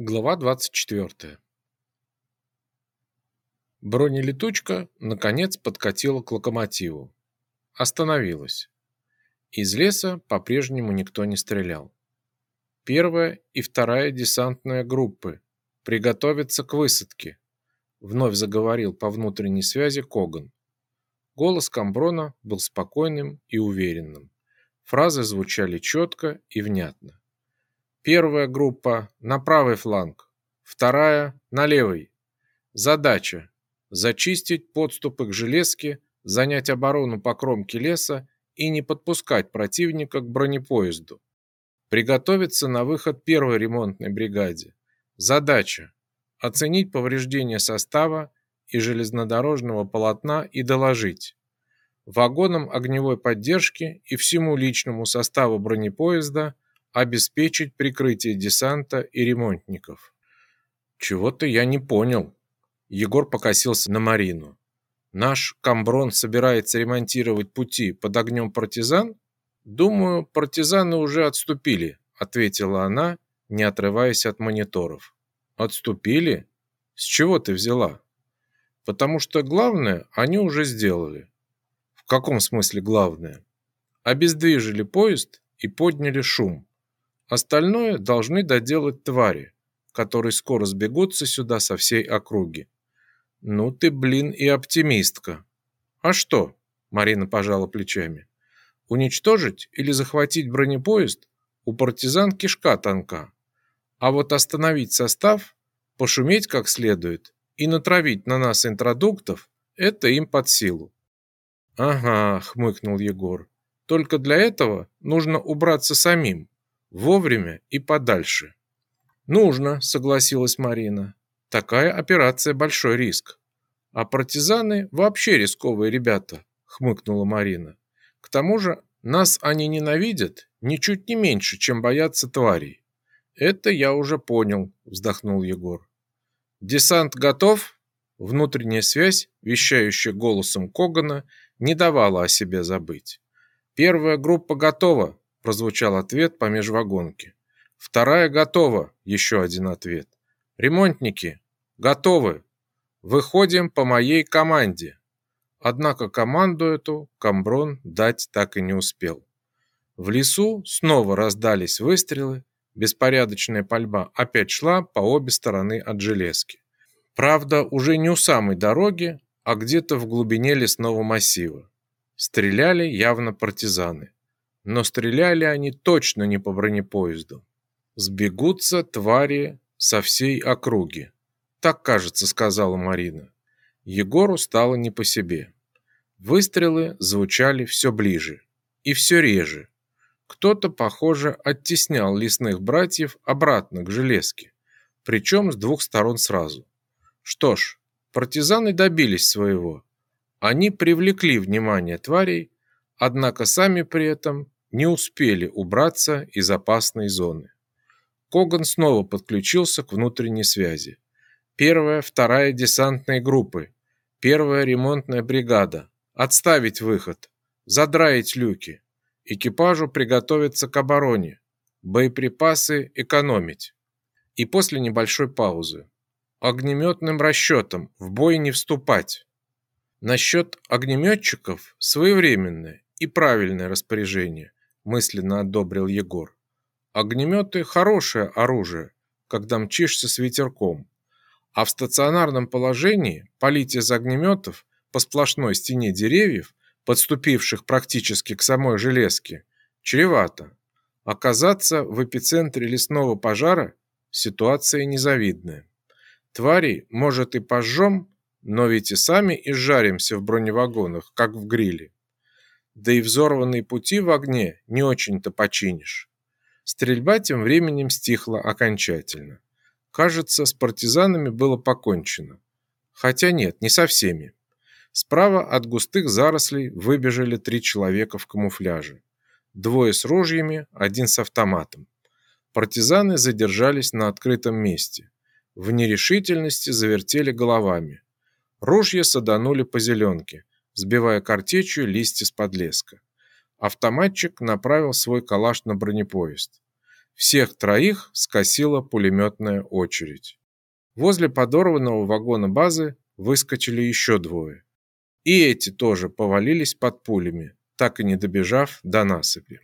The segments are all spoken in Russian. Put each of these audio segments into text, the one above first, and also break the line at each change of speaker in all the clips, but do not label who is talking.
Глава 24. Бронелетучка, наконец, подкатила к локомотиву. Остановилась. Из леса по-прежнему никто не стрелял. Первая и вторая десантная группы. Приготовиться к высадке. Вновь заговорил по внутренней связи Коган. Голос Камброна был спокойным и уверенным. Фразы звучали четко и внятно. Первая группа на правый фланг, вторая на левый. Задача зачистить подступы к железке, занять оборону по кромке леса и не подпускать противника к бронепоезду. Приготовиться на выход первой ремонтной бригаде. Задача оценить повреждения состава и железнодорожного полотна и доложить вагонам огневой поддержки и всему личному составу бронепоезда – обеспечить прикрытие десанта и ремонтников. Чего-то я не понял. Егор покосился на Марину. Наш Камброн собирается ремонтировать пути под огнем партизан? Думаю, партизаны уже отступили, ответила она, не отрываясь от мониторов. Отступили? С чего ты взяла? Потому что главное они уже сделали. В каком смысле главное? Обездвижили поезд и подняли шум. Остальное должны доделать твари, которые скоро сбегутся сюда со всей округи. Ну ты, блин, и оптимистка. А что? Марина пожала плечами. Уничтожить или захватить бронепоезд у партизан кишка тонка. А вот остановить состав, пошуметь как следует и натравить на нас интродуктов – это им под силу. Ага, хмыкнул Егор. Только для этого нужно убраться самим, Вовремя и подальше. Нужно, согласилась Марина. Такая операция большой риск. А партизаны вообще рисковые ребята, хмыкнула Марина. К тому же, нас они ненавидят ничуть не меньше, чем боятся тварей. Это я уже понял, вздохнул Егор. Десант готов? Внутренняя связь, вещающая голосом Когана, не давала о себе забыть. Первая группа готова, прозвучал ответ по межвагонке. Вторая готова, еще один ответ. Ремонтники, готовы. Выходим по моей команде. Однако команду эту Камброн дать так и не успел. В лесу снова раздались выстрелы, беспорядочная пальба опять шла по обе стороны от железки. Правда, уже не у самой дороги, а где-то в глубине лесного массива. Стреляли явно партизаны но стреляли они точно не по бронепоезду. Сбегутся твари со всей округи. Так, кажется, сказала Марина. Егору стало не по себе. Выстрелы звучали все ближе и все реже. Кто-то, похоже, оттеснял лесных братьев обратно к железке, причем с двух сторон сразу. Что ж, партизаны добились своего. Они привлекли внимание тварей, однако сами при этом не успели убраться из опасной зоны. Коган снова подключился к внутренней связи. Первая, вторая десантные группы, первая ремонтная бригада. Отставить выход, задраить люки. Экипажу приготовиться к обороне. Боеприпасы экономить. И после небольшой паузы. Огнеметным расчетом в бой не вступать. Насчет огнеметчиков своевременное и правильное распоряжение мысленно одобрил Егор. Огнеметы хорошее оружие, когда мчишься с ветерком. А в стационарном положении палить из огнеметов по сплошной стене деревьев, подступивших практически к самой железке, чревато. Оказаться в эпицентре лесного пожара ситуация незавидная. Тварей, может, и пожжем, но ведь и сами изжаримся в броневагонах, как в гриле да и взорванные пути в огне не очень-то починишь. Стрельба тем временем стихла окончательно. Кажется, с партизанами было покончено. Хотя нет, не со всеми. Справа от густых зарослей выбежали три человека в камуфляже. Двое с ружьями, один с автоматом. Партизаны задержались на открытом месте. В нерешительности завертели головами. Ружья саданули по зеленке сбивая картечью листья с подлеска. Автоматчик направил свой калаш на бронепоезд. Всех троих скосила пулеметная очередь. Возле подорванного вагона базы выскочили еще двое. И эти тоже повалились под пулями, так и не добежав до насыпи.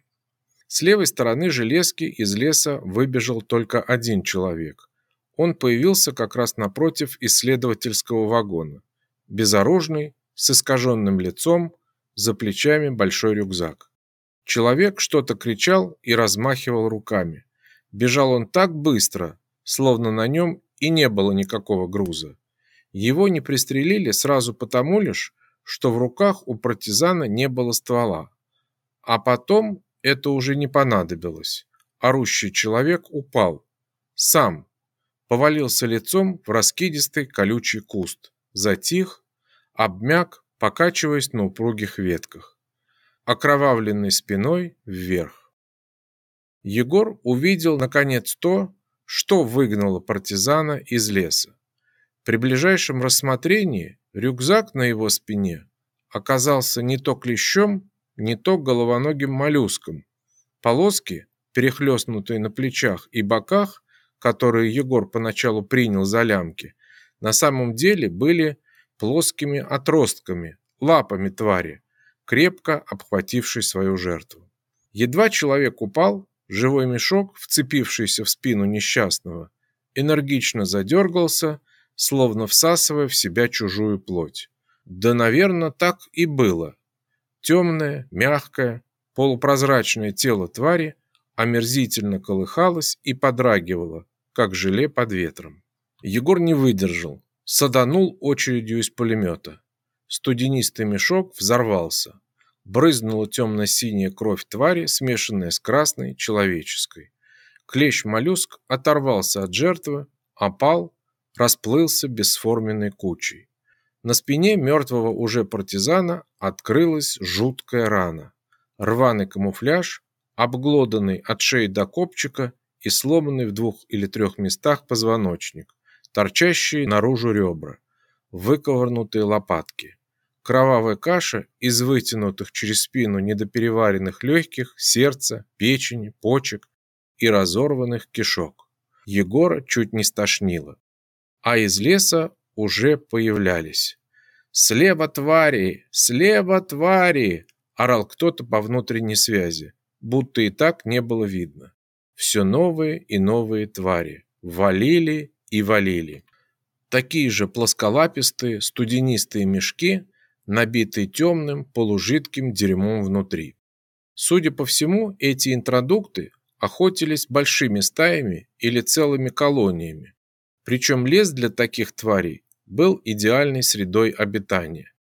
С левой стороны железки из леса выбежал только один человек. Он появился как раз напротив исследовательского вагона. Безоружный, с искаженным лицом, за плечами большой рюкзак. Человек что-то кричал и размахивал руками. Бежал он так быстро, словно на нем и не было никакого груза. Его не пристрелили сразу потому лишь, что в руках у партизана не было ствола. А потом это уже не понадобилось. Орущий человек упал. Сам. Повалился лицом в раскидистый колючий куст. Затих, обмяк, покачиваясь на упругих ветках. Окровавленной спиной вверх. Егор увидел, наконец, то, что выгнало партизана из леса. При ближайшем рассмотрении рюкзак на его спине оказался не то клещом, не то головоногим моллюском. Полоски, перехлестнутые на плечах и боках, которые Егор поначалу принял за лямки, на самом деле были плоскими отростками, лапами твари, крепко обхватившей свою жертву. Едва человек упал, живой мешок, вцепившийся в спину несчастного, энергично задергался, словно всасывая в себя чужую плоть. Да, наверное, так и было. Темное, мягкое, полупрозрачное тело твари омерзительно колыхалось и подрагивало, как желе под ветром. Егор не выдержал, саданул очередью из пулемета. Студенистый мешок взорвался. Брызнула темно-синяя кровь твари, смешанная с красной, человеческой. Клещ-моллюск оторвался от жертвы, опал, расплылся бесформенной кучей. На спине мертвого уже партизана открылась жуткая рана. Рваный камуфляж, обглоданный от шеи до копчика и сломанный в двух или трех местах позвоночник, торчащие наружу ребра, выковырнутые лопатки. Кровавая каша из вытянутых через спину недопереваренных легких, сердца, печени, почек и разорванных кишок. Егора чуть не стошнило. А из леса уже появлялись. «Слева твари! Слева твари!» – орал кто-то по внутренней связи, будто и так не было видно. Все новые и новые твари. Валили и валили. Такие же плосколапистые, студенистые мешки, набитые темным, полужидким дерьмом внутри. Судя по всему, эти интродукты охотились большими стаями или целыми колониями, причем лес для таких тварей был идеальной средой обитания.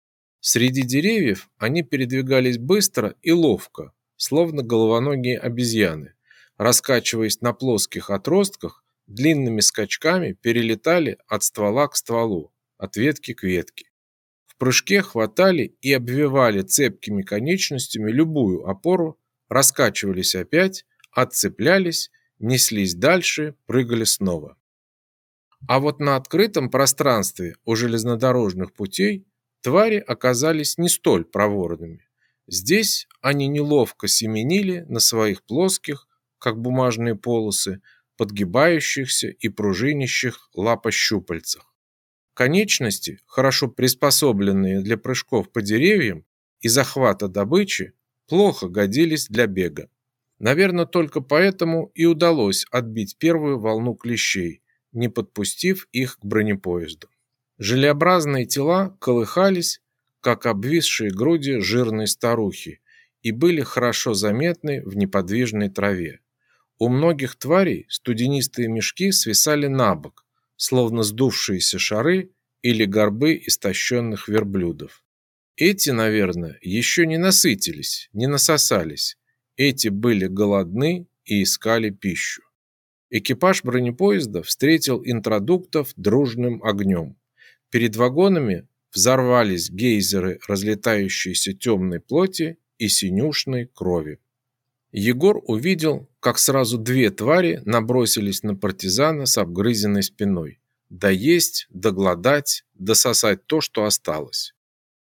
Среди деревьев они передвигались быстро и ловко, словно головоногие обезьяны, раскачиваясь на плоских отростках, длинными скачками перелетали от ствола к стволу, от ветки к ветке. В прыжке хватали и обвивали цепкими конечностями любую опору, раскачивались опять, отцеплялись, неслись дальше, прыгали снова. А вот на открытом пространстве у железнодорожных путей твари оказались не столь проворными. Здесь они неловко семенили на своих плоских, как бумажные полосы, подгибающихся и пружинящих лапощупальцах. Конечности, хорошо приспособленные для прыжков по деревьям и захвата добычи, плохо годились для бега. Наверное, только поэтому и удалось отбить первую волну клещей, не подпустив их к бронепоезду. Желеобразные тела колыхались, как обвисшие груди жирной старухи, и были хорошо заметны в неподвижной траве. У многих тварей студенистые мешки свисали на бок, словно сдувшиеся шары или горбы истощенных верблюдов. Эти, наверное, еще не насытились, не насосались. Эти были голодны и искали пищу. Экипаж бронепоезда встретил интродуктов дружным огнем. Перед вагонами взорвались гейзеры разлетающейся темной плоти и синюшной крови. Егор увидел, как сразу две твари набросились на партизана с обгрызенной спиной. Доесть, доглодать, дососать то, что осталось.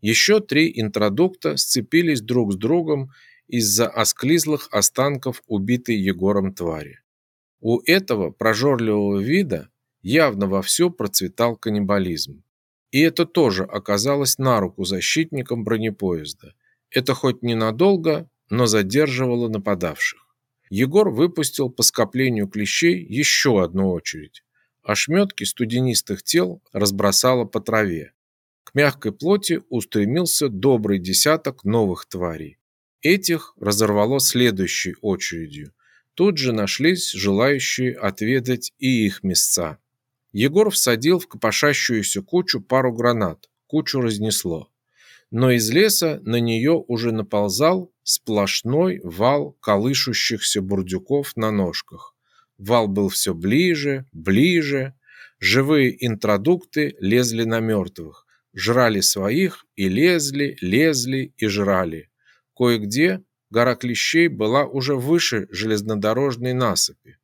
Еще три интродукта сцепились друг с другом из-за осклизлых останков убитой Егором твари. У этого прожорливого вида явно вовсю процветал каннибализм. И это тоже оказалось на руку защитникам бронепоезда. Это хоть ненадолго, но задерживало нападавших. Егор выпустил по скоплению клещей еще одну очередь. Ошметки студенистых тел разбросало по траве. К мягкой плоти устремился добрый десяток новых тварей. Этих разорвало следующей очередью. Тут же нашлись желающие отведать и их мясца. Егор всадил в копошащуюся кучу пару гранат. Кучу разнесло. Но из леса на нее уже наползал сплошной вал колышущихся бурдюков на ножках. Вал был все ближе, ближе. Живые интродукты лезли на мертвых, жрали своих и лезли, лезли и жрали. Кое-где гора клещей была уже выше железнодорожной насыпи.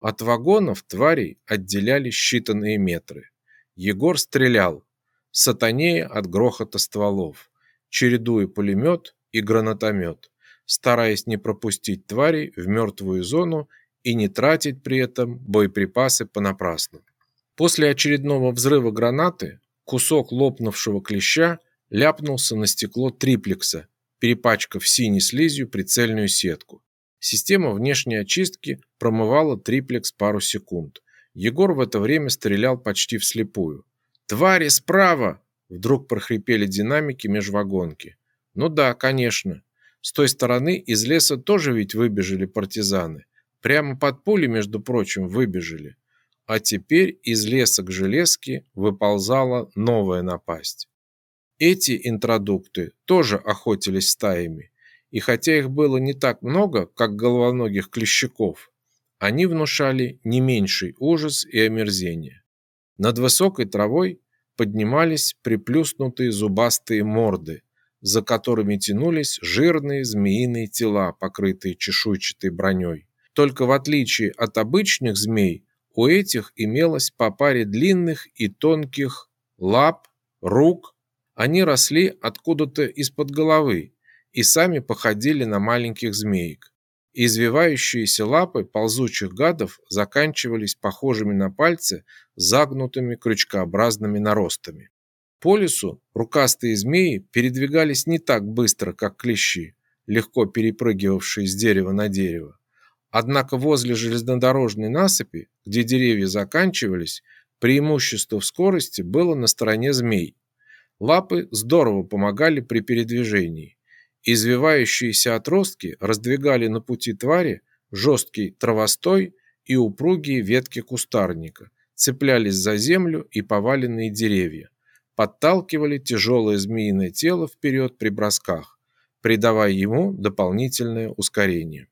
От вагонов тварей отделяли считанные метры. Егор стрелял, сатанея от грохота стволов, чередуя пулемет и гранатомет, стараясь не пропустить тварей в мертвую зону и не тратить при этом боеприпасы понапрасну. После очередного взрыва гранаты кусок лопнувшего клеща ляпнулся на стекло триплекса, перепачкав синей слизью прицельную сетку. Система внешней очистки промывала триплекс пару секунд. Егор в это время стрелял почти вслепую. «Твари справа!» Вдруг прохрипели динамики межвагонки. «Ну да, конечно. С той стороны из леса тоже ведь выбежали партизаны. Прямо под пули, между прочим, выбежали. А теперь из леса к железке выползала новая напасть. Эти интродукты тоже охотились стаями, и хотя их было не так много, как головоногих клещаков, они внушали не меньший ужас и омерзение. Над высокой травой поднимались приплюснутые зубастые морды, за которыми тянулись жирные змеиные тела, покрытые чешуйчатой броней. Только в отличие от обычных змей, у этих имелось по паре длинных и тонких лап, рук. Они росли откуда-то из-под головы и сами походили на маленьких змеек. Извивающиеся лапы ползучих гадов заканчивались похожими на пальцы загнутыми крючкообразными наростами. По лесу рукастые змеи передвигались не так быстро, как клещи, легко перепрыгивавшие с дерева на дерево. Однако возле железнодорожной насыпи, где деревья заканчивались, преимущество в скорости было на стороне змей. Лапы здорово помогали при передвижении. Извивающиеся отростки раздвигали на пути твари жесткий травостой и упругие ветки кустарника, цеплялись за землю и поваленные деревья, подталкивали тяжелое змеиное тело вперед при бросках, придавая ему дополнительное ускорение.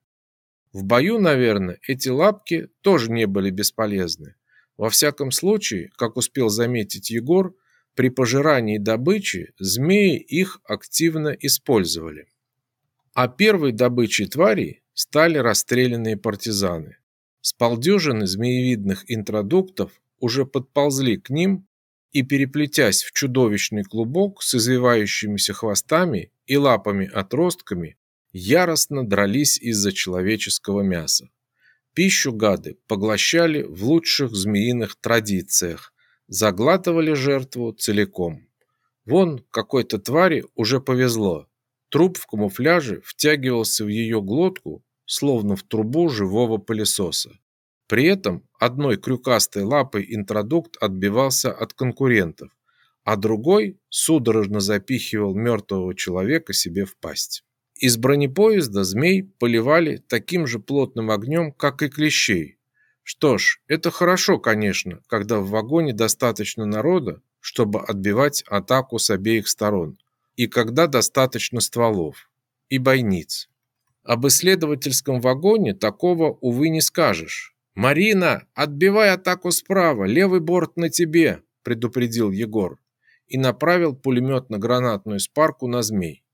В бою, наверное, эти лапки тоже не были бесполезны. Во всяком случае, как успел заметить Егор, при пожирании добычи змеи их активно использовали. А первой добычей тварей стали расстрелянные партизаны. С полдюжины змеевидных интродуктов уже подползли к ним и, переплетясь в чудовищный клубок с извивающимися хвостами и лапами-отростками, яростно дрались из-за человеческого мяса. Пищу гады поглощали в лучших змеиных традициях, заглатывали жертву целиком. Вон какой-то твари уже повезло. Труп в камуфляже втягивался в ее глотку, словно в трубу живого пылесоса. При этом одной крюкастой лапой интродукт отбивался от конкурентов, а другой судорожно запихивал мертвого человека себе в пасть. Из бронепоезда змей поливали таким же плотным огнем, как и клещей, что ж, это хорошо, конечно, когда в вагоне достаточно народа, чтобы отбивать атаку с обеих сторон, и когда достаточно стволов и бойниц. Об исследовательском вагоне такого, увы, не скажешь. «Марина, отбивай атаку справа, левый борт на тебе», – предупредил Егор и направил пулеметно-гранатную спарку на змей.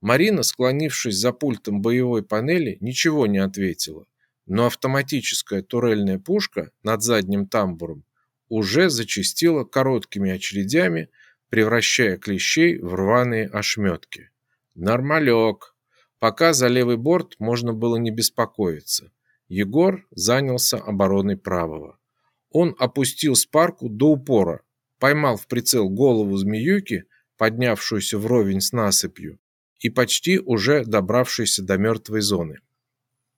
Марина, склонившись за пультом боевой панели, ничего не ответила но автоматическая турельная пушка над задним тамбуром уже зачастила короткими очередями, превращая клещей в рваные ошметки. Нормалек. Пока за левый борт можно было не беспокоиться. Егор занялся обороной правого. Он опустил спарку до упора, поймал в прицел голову змеюки, поднявшуюся вровень с насыпью, и почти уже добравшуюся до мертвой зоны.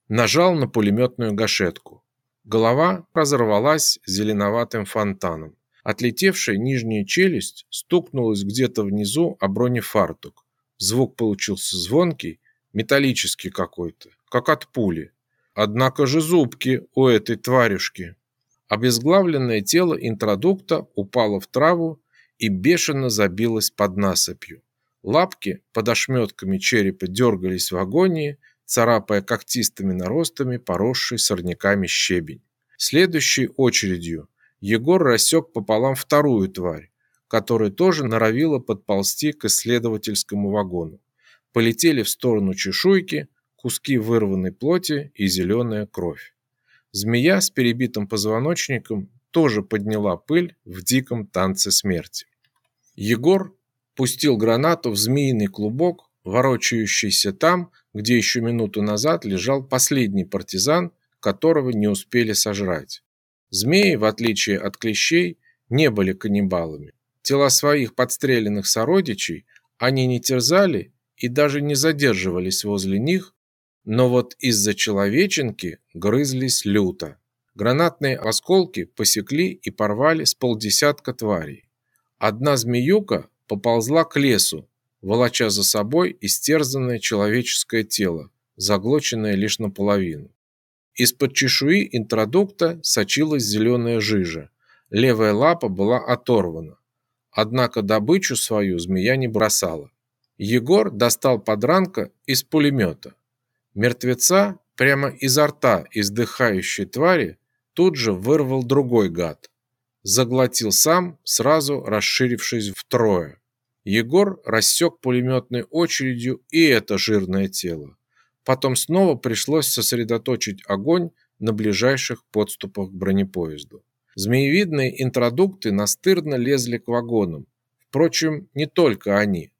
Нажал на пулеметную гашетку. Голова разорвалась зеленоватым фонтаном. Отлетевшая нижняя челюсть стукнулась где-то внизу о бронефартук. Звук получился звонкий, металлический какой-то, как от пули. Однако же зубки у этой тварюшки. Обезглавленное тело интродукта упало в траву и бешено забилось под насыпью. Лапки под ошметками черепа дергались в агонии, царапая когтистыми наростами поросший сорняками щебень. Следующей очередью Егор рассек пополам вторую тварь, которая тоже норовила подползти к исследовательскому вагону. Полетели в сторону чешуйки, куски вырванной плоти и зеленая кровь. Змея с перебитым позвоночником тоже подняла пыль в диком танце смерти. Егор пустил гранату в змеиный клубок, ворочающийся там, где еще минуту назад лежал последний партизан, которого не успели сожрать. Змеи, в отличие от клещей, не были каннибалами. Тела своих подстреленных сородичей они не терзали и даже не задерживались возле них, но вот из-за человеченки грызлись люто. Гранатные осколки посекли и порвали с полдесятка тварей. Одна змеюка поползла к лесу, волоча за собой истерзанное человеческое тело, заглоченное лишь наполовину. Из-под чешуи интродукта сочилась зеленая жижа. Левая лапа была оторвана. Однако добычу свою змея не бросала. Егор достал подранка из пулемета. Мертвеца прямо изо рта издыхающей твари тут же вырвал другой гад. Заглотил сам, сразу расширившись втрое. Егор рассек пулеметной очередью и это жирное тело. Потом снова пришлось сосредоточить огонь на ближайших подступах к бронепоезду. Змеевидные интродукты настырно лезли к вагонам. Впрочем, не только они.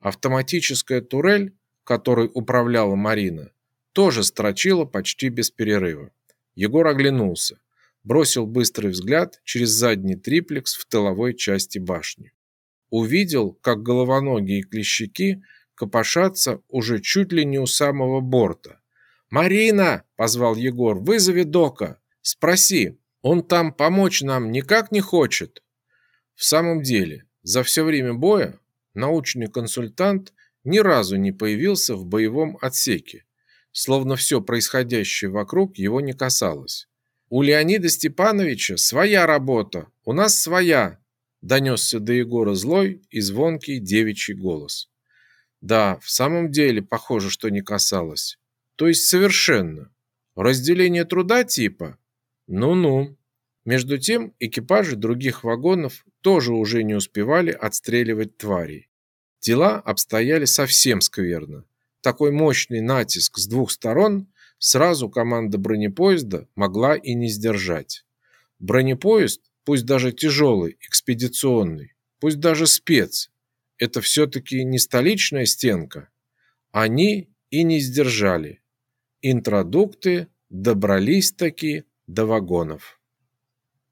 Автоматическая турель, которой управляла Марина, тоже строчила почти без перерыва. Егор оглянулся, бросил быстрый взгляд через задний триплекс в тыловой части башни. Увидел, как головоногие клещики – копошатся уже чуть ли не у самого борта. «Марина!» – позвал Егор. «Вызови Дока. Спроси, он там помочь нам никак не хочет?» В самом деле, за все время боя научный консультант ни разу не появился в боевом отсеке, словно все происходящее вокруг его не касалось. «У Леонида Степановича своя работа, у нас своя!» донесся до Егора злой и звонкий девичий голос. Да, в самом деле похоже, что не касалось. То есть совершенно. Разделение труда типа? Ну-ну. Между тем, экипажи других вагонов тоже уже не успевали отстреливать тварей. Дела обстояли совсем скверно. Такой мощный натиск с двух сторон сразу команда бронепоезда могла и не сдержать. Бронепоезд, пусть даже тяжелый, экспедиционный, пусть даже спец, это все-таки не столичная стенка. Они и не сдержали. Интродукты добрались таки до вагонов.